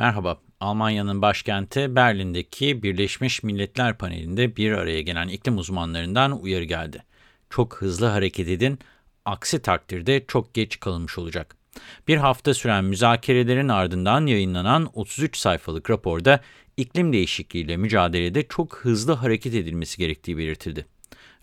Merhaba, Almanya'nın başkenti Berlin'deki Birleşmiş Milletler panelinde bir araya gelen iklim uzmanlarından uyarı geldi. Çok hızlı hareket edin, aksi takdirde çok geç kalınmış olacak. Bir hafta süren müzakerelerin ardından yayınlanan 33 sayfalık raporda iklim değişikliğiyle mücadelede çok hızlı hareket edilmesi gerektiği belirtildi.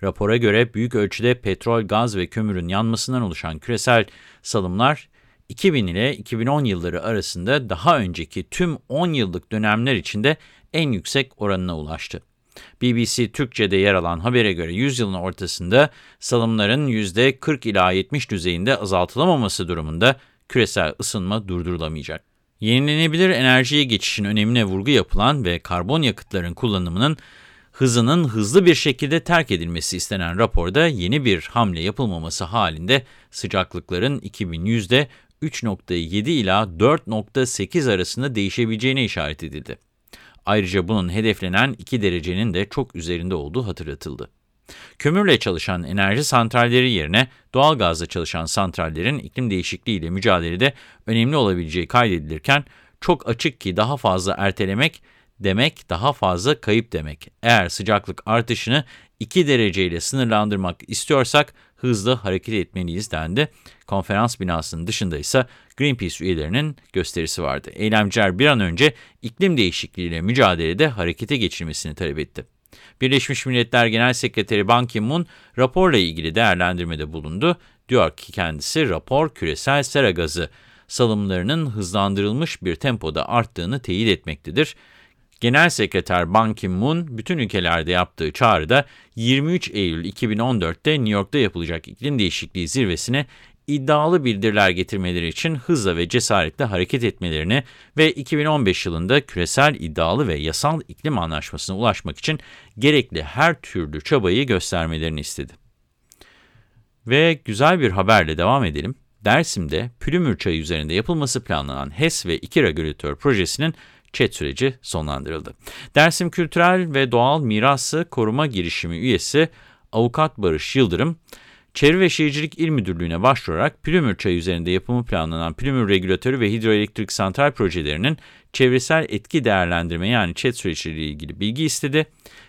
Rapora göre büyük ölçüde petrol, gaz ve kömürün yanmasından oluşan küresel salımlar 2000 ile 2010 yılları arasında daha önceki tüm 10 yıllık dönemler içinde en yüksek oranına ulaştı. BBC Türkçe'de yer alan habere göre 100 yılın ortasında salımların %40 ila 70 düzeyinde azaltılamaması durumunda küresel ısınma durdurulamayacak. Yenilenebilir enerjiye geçişin önemine vurgu yapılan ve karbon yakıtların kullanımının hızının hızlı bir şekilde terk edilmesi istenen raporda yeni bir hamle yapılmaması halinde sıcaklıkların 2100'de 3.7 ila 4.8 arasında değişebileceğine işaret edildi. Ayrıca bunun hedeflenen 2 derecenin de çok üzerinde olduğu hatırlatıldı. Kömürle çalışan enerji santralleri yerine doğal gazla çalışan santrallerin iklim değişikliğiyle mücadelede önemli olabileceği kaydedilirken, çok açık ki daha fazla ertelemek demek daha fazla kayıp demek. Eğer sıcaklık artışını 2 dereceyle sınırlandırmak istiyorsak hızlı hareket etmeliyiz dendi. Konferans binasının dışında ise Greenpeace üyelerinin gösterisi vardı. Eylemciler bir an önce iklim değişikliğiyle mücadelede harekete geçirmesini talep etti. Birleşmiş Milletler Genel Sekreteri Ban Ki-moon raporla ilgili değerlendirmede bulundu. Diyor ki kendisi rapor küresel sera gazı salımlarının hızlandırılmış bir tempoda arttığını teyit etmektedir. Genel Sekreter Ban Ki-moon bütün ülkelerde yaptığı çağrıda 23 Eylül 2014'te New York'ta yapılacak iklim değişikliği zirvesine iddialı bildiriler getirmeleri için hızla ve cesaretle hareket etmelerini ve 2015 yılında küresel iddialı ve yasal iklim anlaşmasına ulaşmak için gerekli her türlü çabayı göstermelerini istedi. Ve güzel bir haberle devam edelim. Dersim'de Pülümür Çayı üzerinde yapılması planlanan HES ve 2 regülatör projesinin ÇED süreci sonlandırıldı. Dersim Kültürel ve Doğal Mirası Koruma Girişimi üyesi Avukat Barış Yıldırım, Çevre ve Şehircilik İl Müdürlüğü'ne başvurarak Pülümür Çayı üzerinde yapımı planlanan Pülümür Regülatörü ve Hidroelektrik Santral projelerinin çevresel etki değerlendirme yani ÇED süreciyle ilgili bilgi istedi.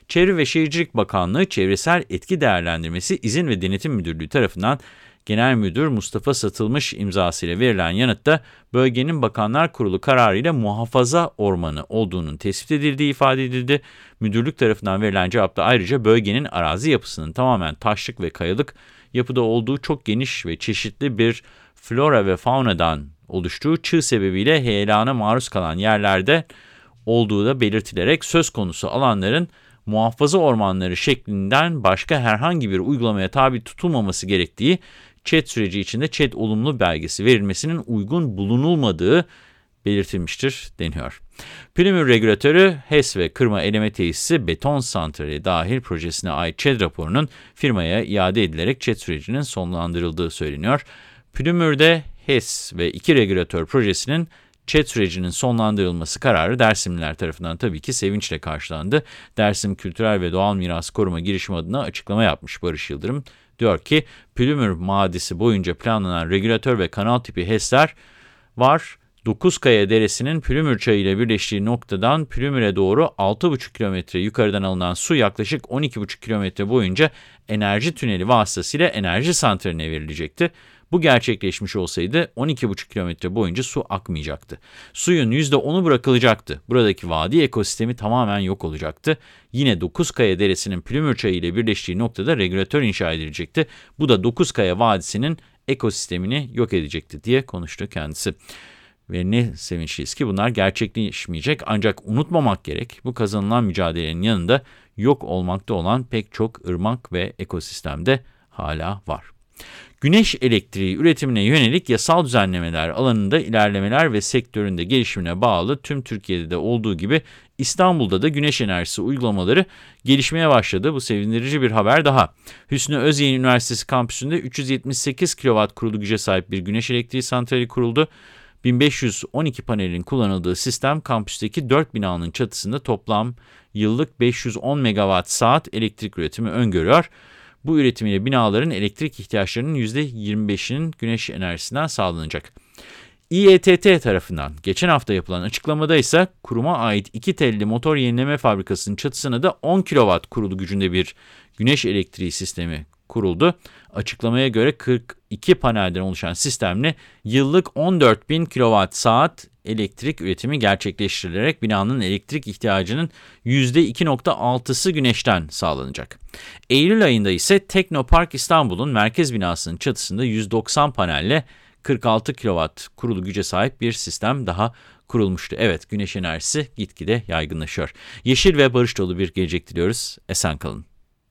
Çevre ve Şehircilik Bakanlığı Çevresel Etki Değerlendirmesi İzin ve Denetim Müdürlüğü tarafından Genel Müdür Mustafa Satılmış imzasıyla verilen yanıtta bölgenin Bakanlar Kurulu kararıyla muhafaza ormanı olduğunun tespit edildiği ifade edildi. Müdürlük tarafından verilen cevapta ayrıca bölgenin arazi yapısının tamamen taşlık ve kayalık yapıda olduğu çok geniş ve çeşitli bir flora ve faunadan oluştuğu çığ sebebiyle heyelana maruz kalan yerlerde olduğu da belirtilerek söz konusu alanların muhafaza ormanları şeklinden başka herhangi bir uygulamaya tabi tutulmaması gerektiği ÇED süreci içinde ÇED olumlu belgesi verilmesinin uygun bulunulmadığı belirtilmiştir deniyor. Pülümür regülatörü HES ve kırma eleme tesisi beton santrali dahil projesine ait ÇED raporunun firmaya iade edilerek ÇED sürecinin sonlandırıldığı söyleniyor. Pülümür'de HES ve iki regülatör projesinin ÇED sürecinin sonlandırılması kararı Dersimliler tarafından tabii ki sevinçle karşılandı. Dersim Kültürel ve Doğal Miras Koruma girişimi adına açıklama yapmış Barış Yıldırım. Diyor ki Pülümür Madisi boyunca planlanan regülatör ve kanal tipi HES'ler var. Dokuzkaya Deresi'nin Pülümür Çayı ile birleştiği noktadan Pülümür'e doğru 6,5 kilometre yukarıdan alınan su yaklaşık 12,5 kilometre boyunca enerji tüneli vasıtasıyla enerji santraline verilecekti. Bu gerçekleşmiş olsaydı 12,5 kilometre boyunca su akmayacaktı. Suyun %10'u bırakılacaktı. Buradaki vadi ekosistemi tamamen yok olacaktı. Yine Dokuzkaya Deresi'nin Pülümür Çayı ile birleştiği noktada regülatör inşa edilecekti. Bu da Dokuzkaya Vadisi'nin ekosistemini yok edecekti diye konuştu kendisi. Ve ne sevinçliyiz ki bunlar gerçekleşmeyecek ancak unutmamak gerek. Bu kazanılan mücadelenin yanında yok olmakta olan pek çok ırmak ve ekosistemde hala var. Güneş elektriği üretimine yönelik yasal düzenlemeler alanında ilerlemeler ve sektöründe gelişimine bağlı tüm Türkiye'de de olduğu gibi İstanbul'da da güneş enerjisi uygulamaları gelişmeye başladı. Bu sevindirici bir haber daha. Hüsnü Özyeğin Üniversitesi kampüsünde 378 kW kurulu güce sahip bir güneş elektriği santrali kuruldu. 1512 panelin kullanıldığı sistem kampüsteki 4 binanın çatısında toplam yıllık 510 megawatt saat elektrik üretimi öngörüyor. Bu üretimiyle binaların elektrik ihtiyaçlarının %25'inin güneş enerjisinden sağlanacak. İETT tarafından geçen hafta yapılan açıklamada ise kuruma ait iki telli motor yenileme fabrikasının çatısına da 10 kW kurulu gücünde bir güneş elektriği sistemi kuruldu. Açıklamaya göre 42 panelden oluşan sistemle yıllık 14.000 kWh saat elektrik üretimi gerçekleştirilerek binanın elektrik ihtiyacının %2.6'sı güneşten sağlanacak. Eylül ayında ise Teknopark İstanbul'un merkez binasının çatısında 190 panelle 46 kW kurulu güce sahip bir sistem daha kurulmuştu. Evet, güneş enerjisi gitgide yaygınlaşıyor. Yeşil ve barış dolu bir gelecek diliyoruz. Esen kalın.